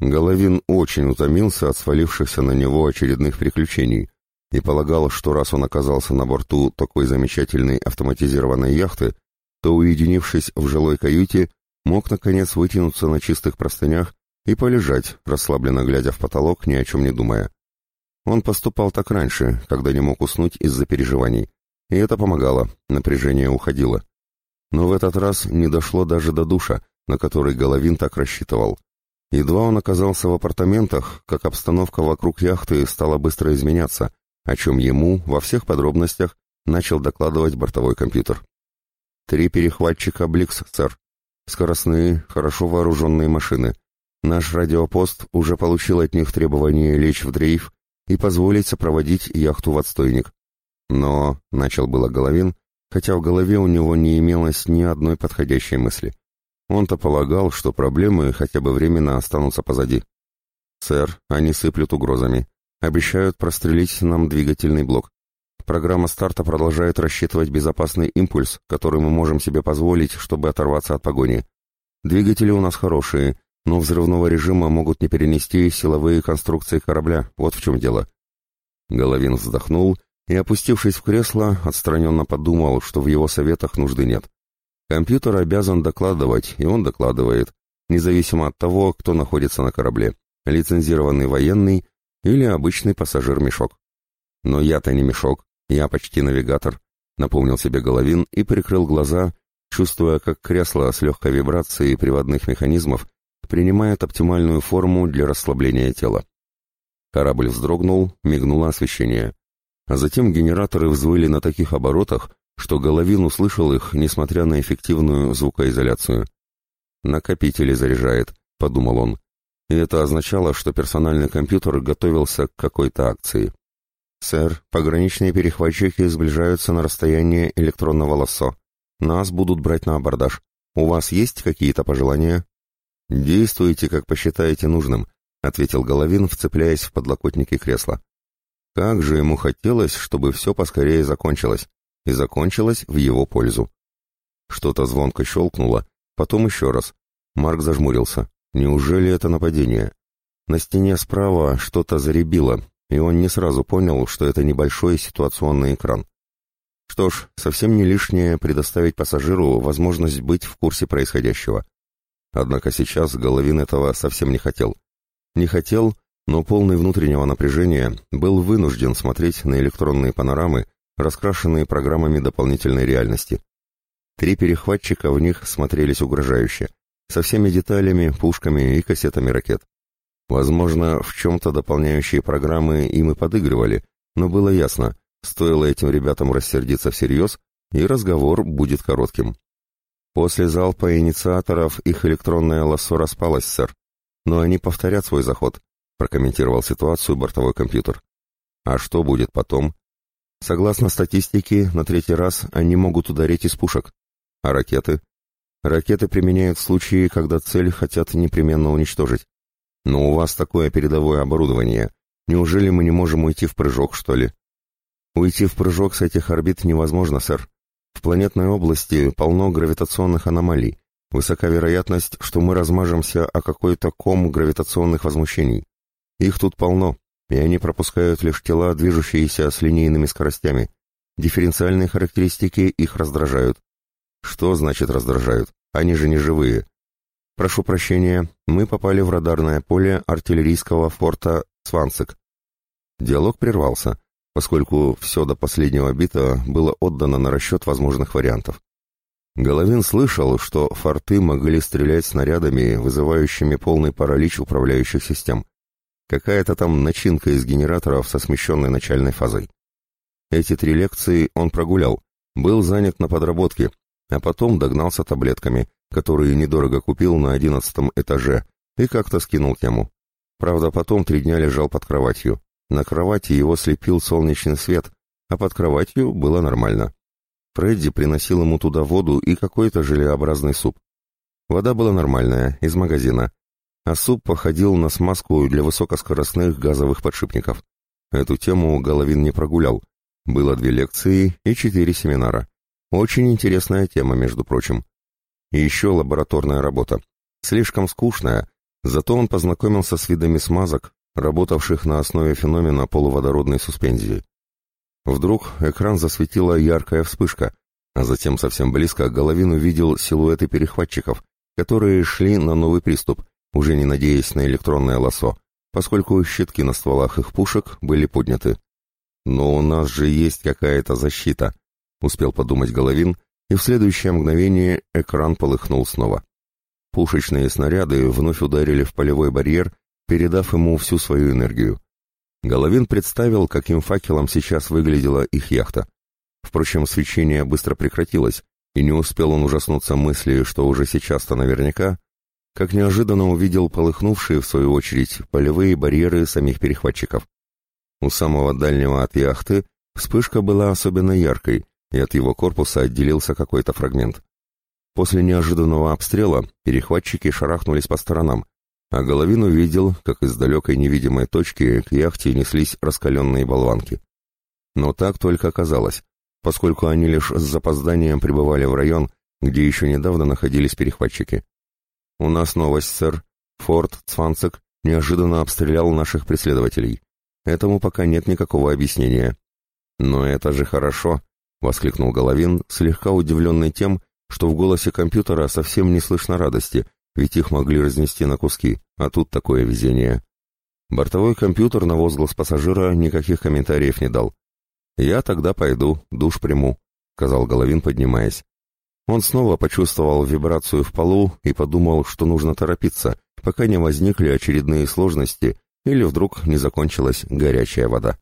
Головин очень утомился от свалившихся на него очередных приключений и полагал, что раз он оказался на борту такой замечательной автоматизированной яхты, то, уединившись в жилой каюте, мог, наконец, вытянуться на чистых простынях и полежать, расслабленно глядя в потолок, ни о чем не думая. Он поступал так раньше, когда не мог уснуть из-за переживаний, и это помогало, напряжение уходило. Но в этот раз не дошло даже до душа, на который Головин так рассчитывал. Едва он оказался в апартаментах, как обстановка вокруг яхты стала быстро изменяться, о чем ему во всех подробностях начал докладывать бортовой компьютер. «Три перехватчика «Бликс», сэр. Скоростные, хорошо вооруженные машины. Наш радиопост уже получил от них требование лечь в дрейф и позволить сопроводить яхту в отстойник. Но, — начал было Головин, хотя в голове у него не имелось ни одной подходящей мысли. Он-то полагал, что проблемы хотя бы временно останутся позади. «Сэр, они сыплют угрозами. Обещают прострелить нам двигательный блок. Программа старта продолжает рассчитывать безопасный импульс, который мы можем себе позволить, чтобы оторваться от погони. Двигатели у нас хорошие, но взрывного режима могут не перенести силовые конструкции корабля, вот в чем дело». Головин вздохнул и, опустившись в кресло, отстраненно подумал, что в его советах нужды нет. Компьютер обязан докладывать, и он докладывает, независимо от того, кто находится на корабле, лицензированный военный или обычный пассажир-мешок. Но я-то не мешок, я почти навигатор, напомнил себе Головин и прикрыл глаза, чувствуя, как кресло с легкой вибрацией приводных механизмов принимает оптимальную форму для расслабления тела. Корабль вздрогнул, мигнуло освещение. А затем генераторы взвыли на таких оборотах, что Головин услышал их, несмотря на эффективную звукоизоляцию. «Накопители заряжает», — подумал он. И это означало, что персональный компьютер готовился к какой-то акции. «Сэр, пограничные перехватчики сближаются на расстояние электронного лассо. Нас будут брать на абордаж. У вас есть какие-то пожелания?» «Действуйте, как посчитаете нужным», — ответил Головин, вцепляясь в подлокотники кресла. Как же ему хотелось, чтобы все поскорее закончилось и закончилось в его пользу. Что-то звонко щелкнуло, потом еще раз. Марк зажмурился. Неужели это нападение? На стене справа что-то заребило, и он не сразу понял, что это небольшой ситуационный экран. Что ж, совсем не лишнее предоставить пассажиру возможность быть в курсе происходящего. Однако сейчас Головин этого совсем не хотел. Не хотел, но полный внутреннего напряжения был вынужден смотреть на электронные панорамы, раскрашенные программами дополнительной реальности. Три перехватчика в них смотрелись угрожающе, со всеми деталями, пушками и кассетами ракет. Возможно, в чем-то дополняющие программы им и подыгрывали, но было ясно, стоило этим ребятам рассердиться всерьез, и разговор будет коротким. После залпа инициаторов их электронное лассо распалось, сэр, но они повторят свой заход, прокомментировал ситуацию бортовой компьютер. А что будет потом, Согласно статистике, на третий раз они могут ударить из пушек. А ракеты? Ракеты применяют в случае, когда цель хотят непременно уничтожить. Но у вас такое передовое оборудование. Неужели мы не можем уйти в прыжок, что ли? Уйти в прыжок с этих орбит невозможно, сэр. В планетной области полно гравитационных аномалий. Высока вероятность, что мы размажемся о какой-то ком гравитационных возмущений. Их тут полно и они пропускают лишь тела, движущиеся с линейными скоростями. Дифференциальные характеристики их раздражают. Что значит раздражают? Они же не живые. Прошу прощения, мы попали в радарное поле артиллерийского форта Свансек. Диалог прервался, поскольку все до последнего бита было отдано на расчет возможных вариантов. Головин слышал, что форты могли стрелять снарядами, вызывающими полный паралич управляющих систем. Какая-то там начинка из генераторов со смещенной начальной фазой. Эти три лекции он прогулял, был занят на подработке, а потом догнался таблетками, которые недорого купил на одиннадцатом этаже, и как-то скинул тему. Правда, потом три дня лежал под кроватью. На кровати его слепил солнечный свет, а под кроватью было нормально. Фредди приносил ему туда воду и какой-то желеобразный суп. Вода была нормальная, из магазина, а суп походил на смазку для высокоскоростных газовых подшипников. Эту тему Головин не прогулял. Было две лекции и четыре семинара. Очень интересная тема, между прочим. И еще лабораторная работа. Слишком скучная, Зато он познакомился с видами смазок, работавших на основе феномена полуводородной суспензии. Вдруг экран засветила яркая вспышка, а затем совсем близко Головин увидел силуэты перехватчиков, которые шли на новый приступ, уже не надеясь на электронное лосо, поскольку щитки на стволах их пушек были подняты. «Но у нас же есть какая-то защита», — успел подумать Головин, и в следующее мгновение экран полыхнул снова. Пушечные снаряды вновь ударили в полевой барьер, передав ему всю свою энергию. Головин представил, каким факелом сейчас выглядела их яхта. Впрочем, свечение быстро прекратилось, и не успел он ужаснуться мысли, что уже сейчас-то наверняка, как неожиданно увидел полыхнувшие, в свою очередь, полевые барьеры самих перехватчиков. У самого дальнего от яхты вспышка была особенно яркой, и от его корпуса отделился какой-то фрагмент. После неожиданного обстрела перехватчики шарахнулись по сторонам, а Головин увидел, как из далекой невидимой точки к яхте неслись раскаленные болванки. Но так только оказалось, поскольку они лишь с запозданием прибывали в район, где еще недавно находились перехватчики. «У нас новость, сэр. Форт Цванцек неожиданно обстрелял наших преследователей. Этому пока нет никакого объяснения». «Но это же хорошо», — воскликнул Головин, слегка удивленный тем, что в голосе компьютера совсем не слышно радости, ведь их могли разнести на куски, а тут такое везение. Бортовой компьютер на возглас пассажира никаких комментариев не дал. «Я тогда пойду, душ приму», — сказал Головин, поднимаясь. Он снова почувствовал вибрацию в полу и подумал, что нужно торопиться, пока не возникли очередные сложности или вдруг не закончилась горячая вода.